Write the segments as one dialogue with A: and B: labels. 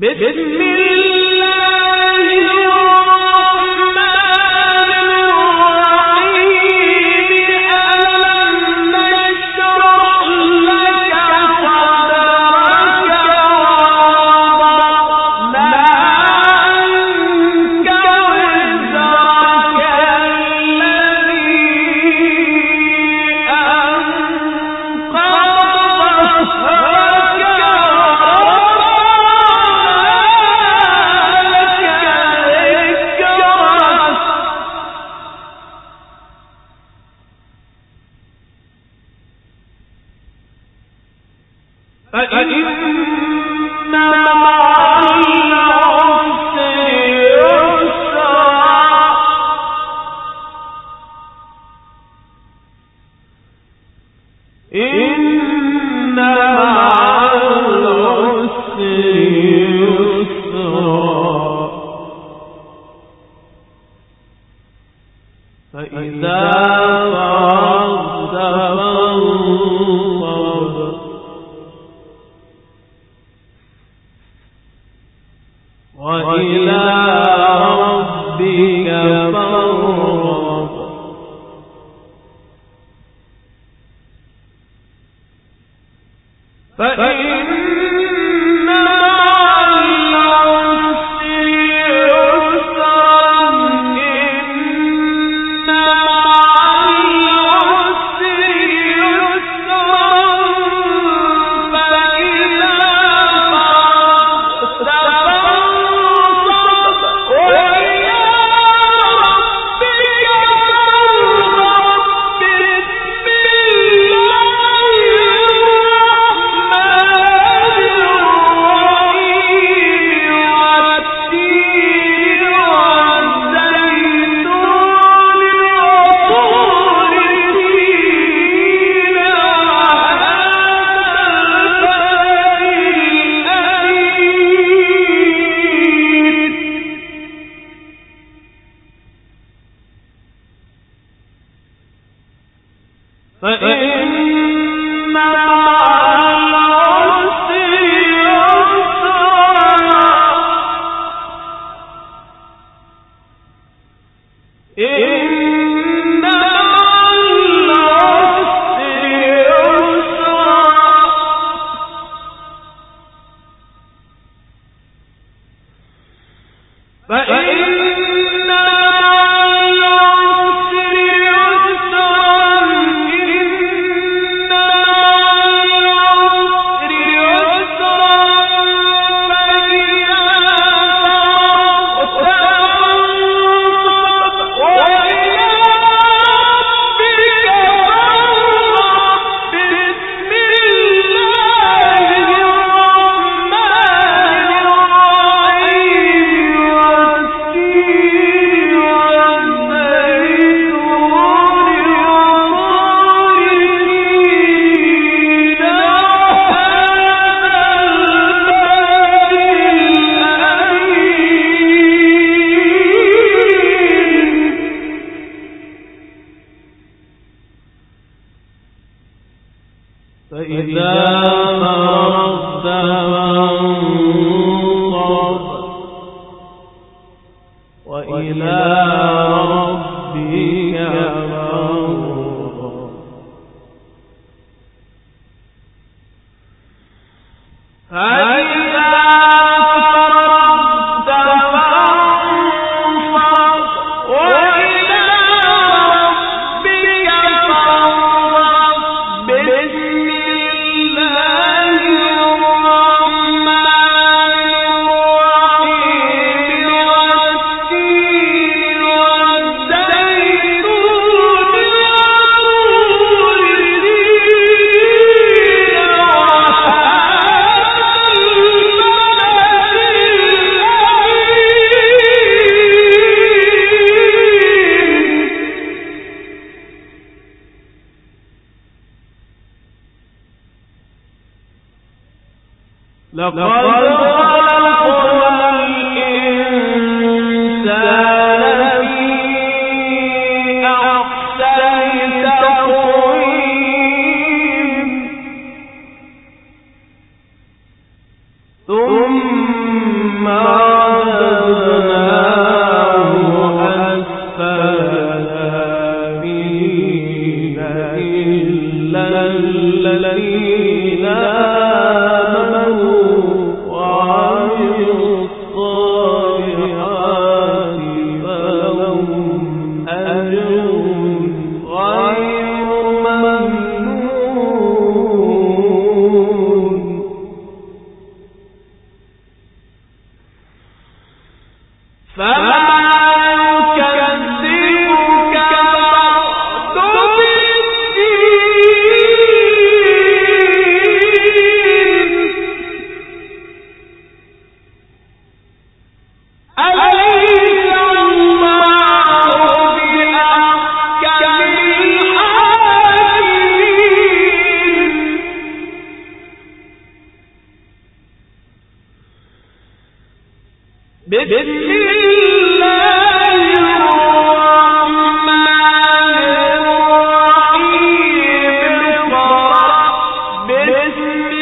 A: بسم الله أئن مع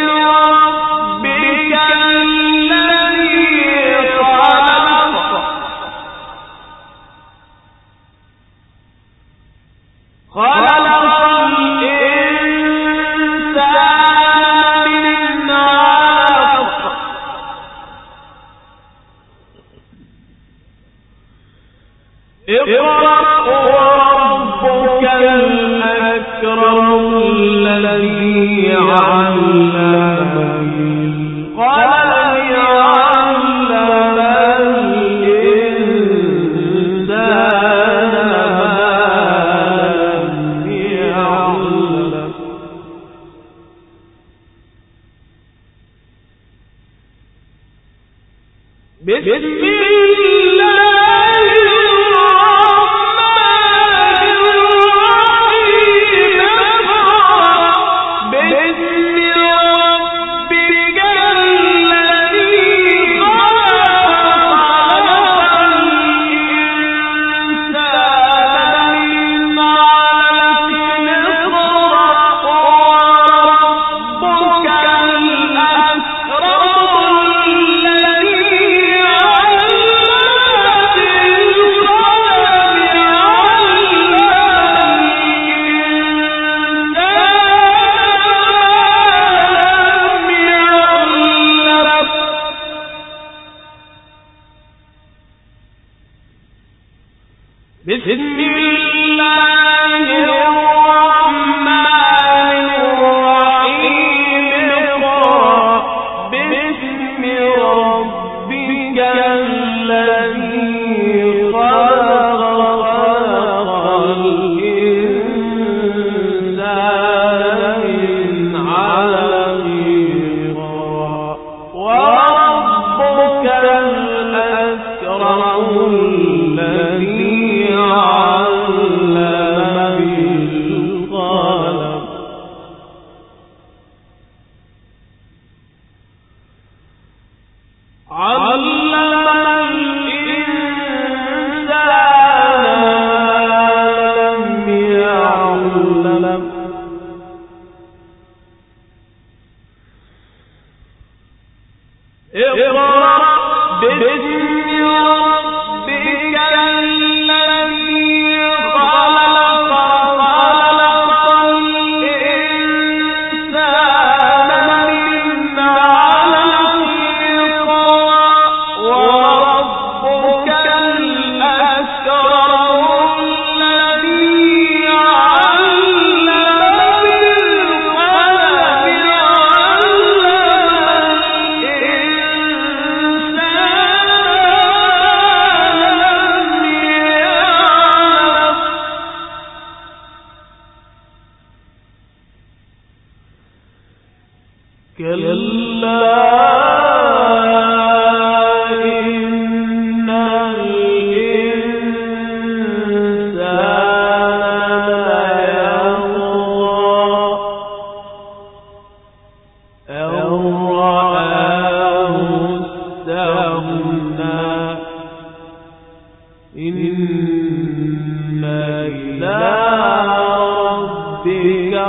A: الْعَالَمِينَ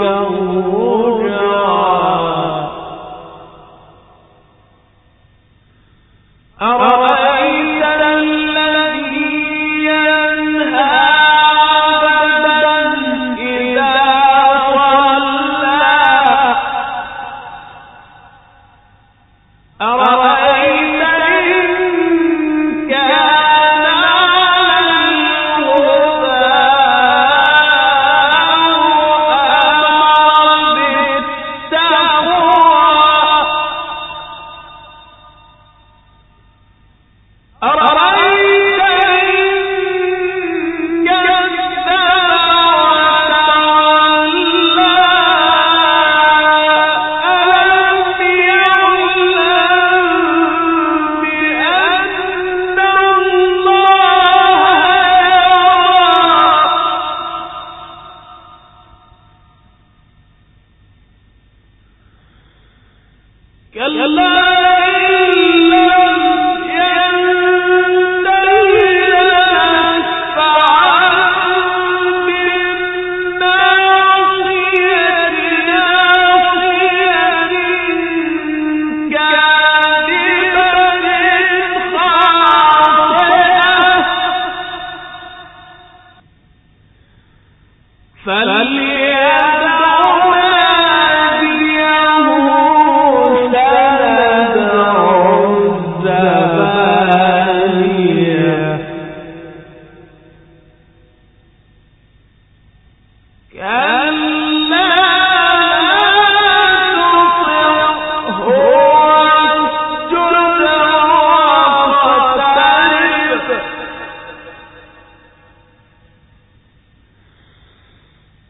A: الرجعون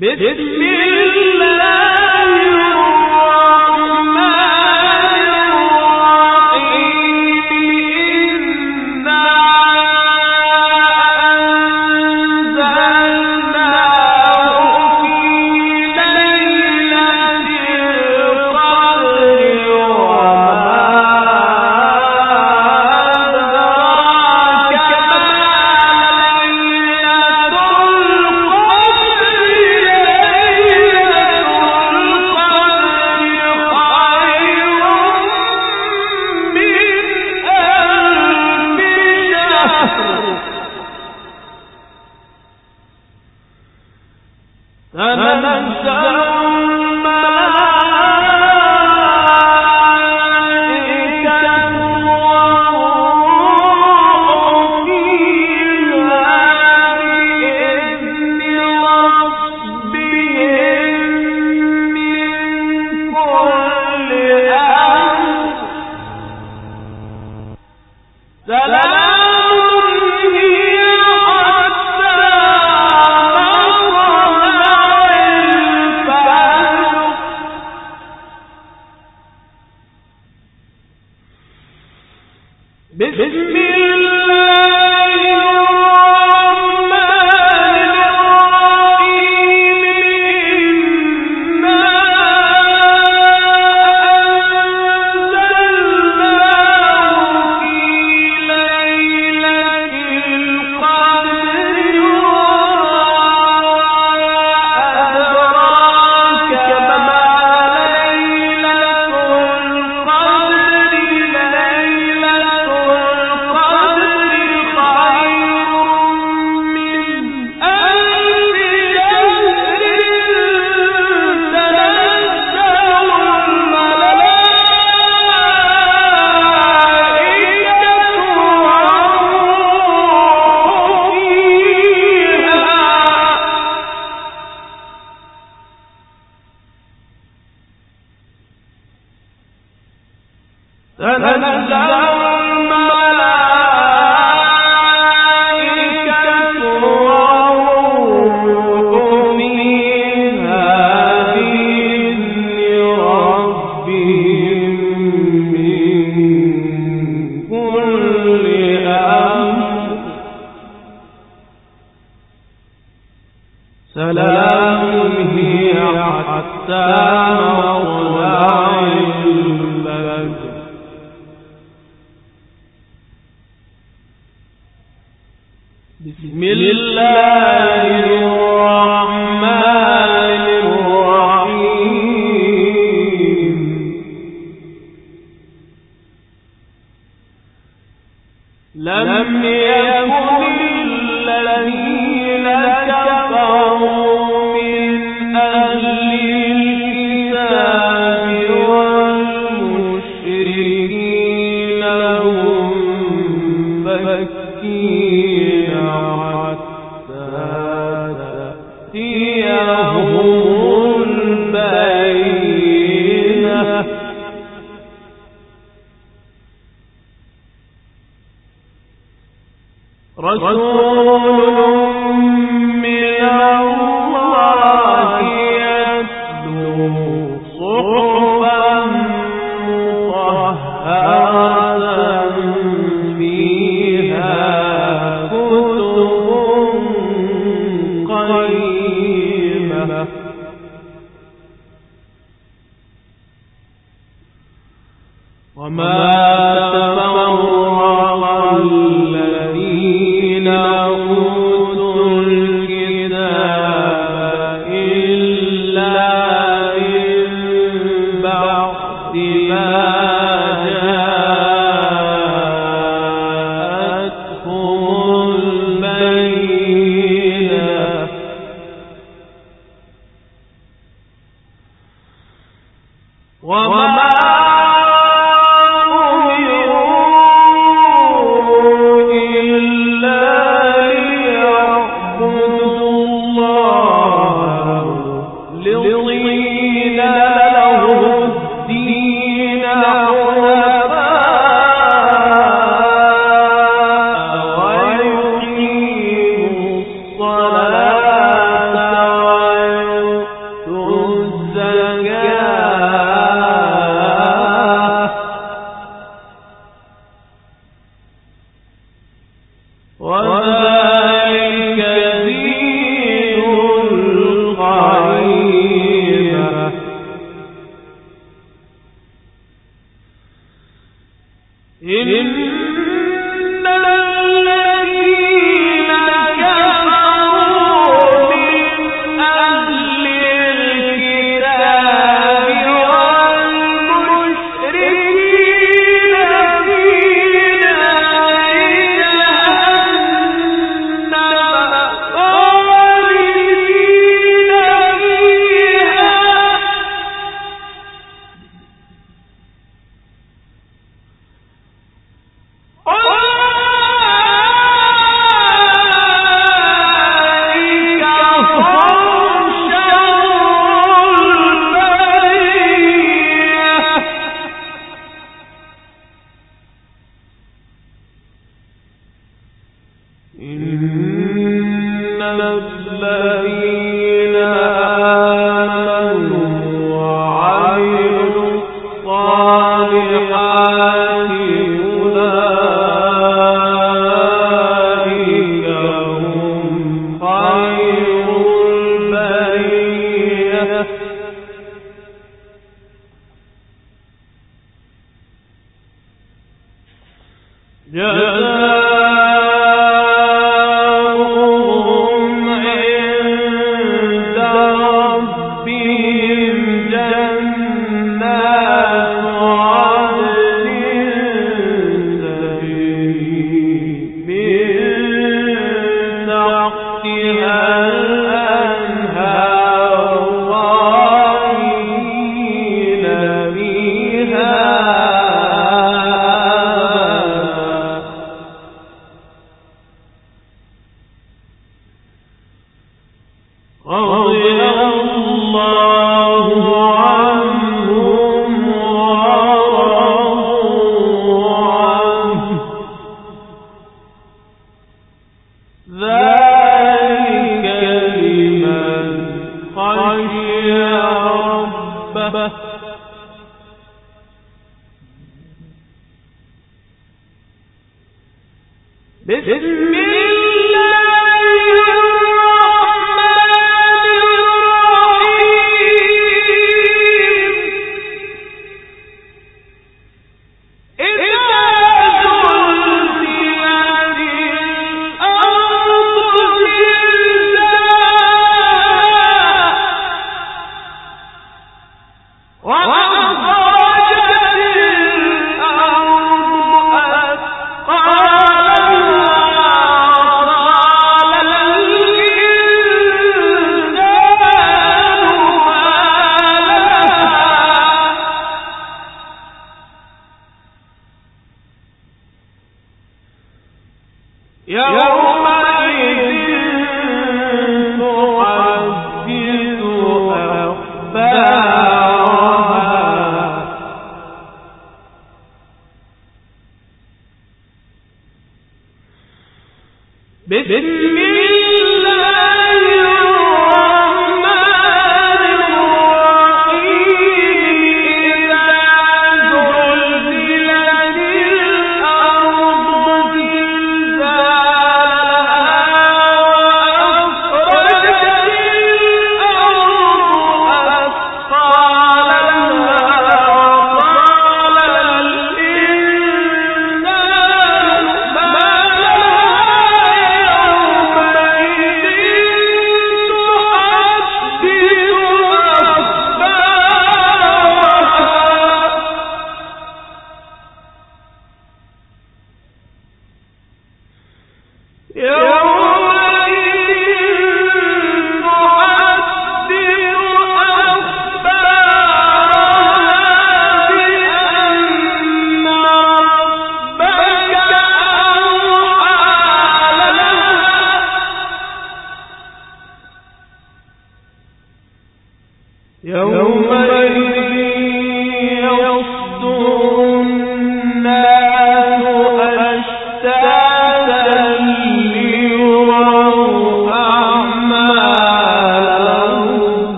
A: بسم الله سلام هي حتى رسول
B: 我们。أثقالها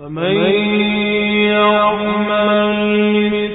B: أفلا يعلم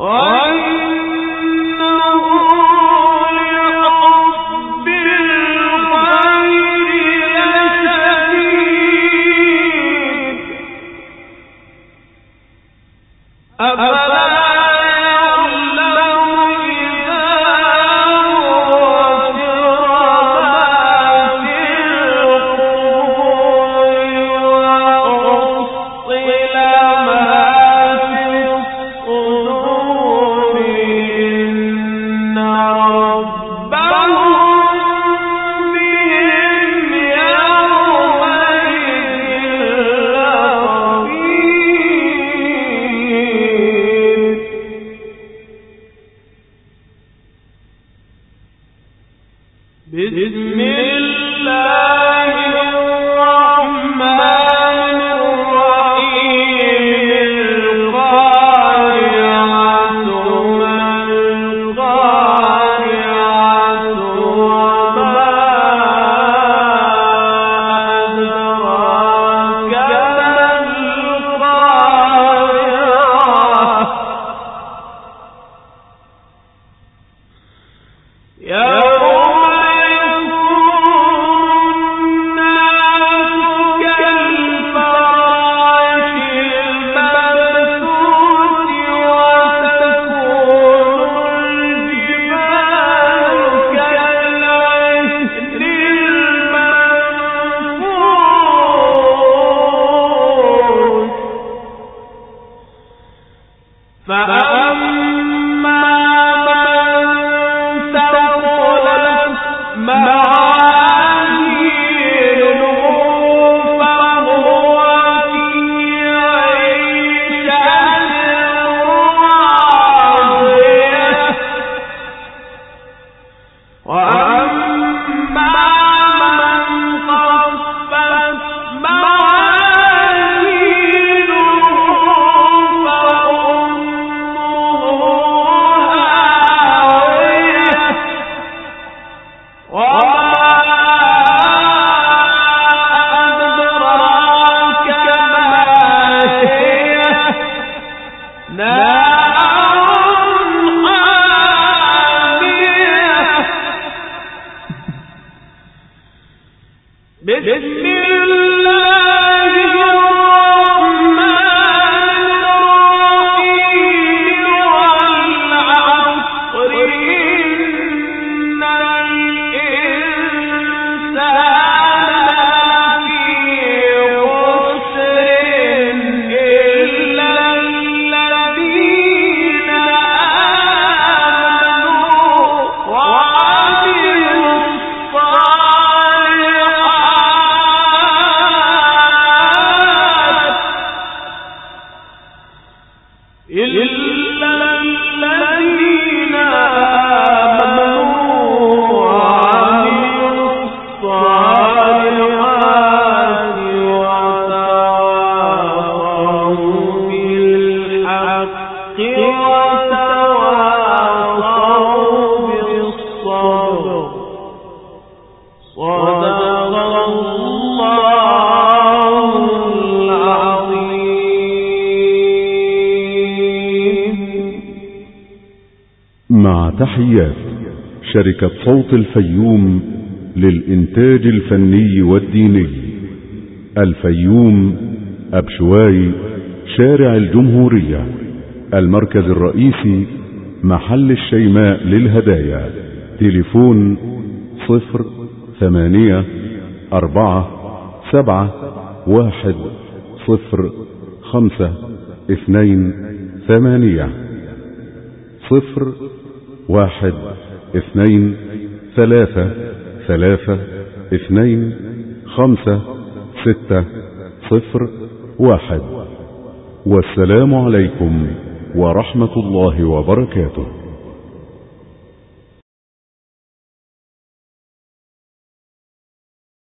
B: Oh!
A: مع تحيات شركة صوت الفيوم للإنتاج الفني والديني. الفيوم أبشواي شارع الجمهورية. المركز الرئيسي محل الشيماء للهدايا. تليفون صفر ثمانية أربعة سبعة واحد صفر خمسة اثنين ثمانية. صفر واحد اثنين ثلاثة ثلاثة اثنين خمسة ستة صفر واحد. والسلام عليكم ورحمة الله وبركاته.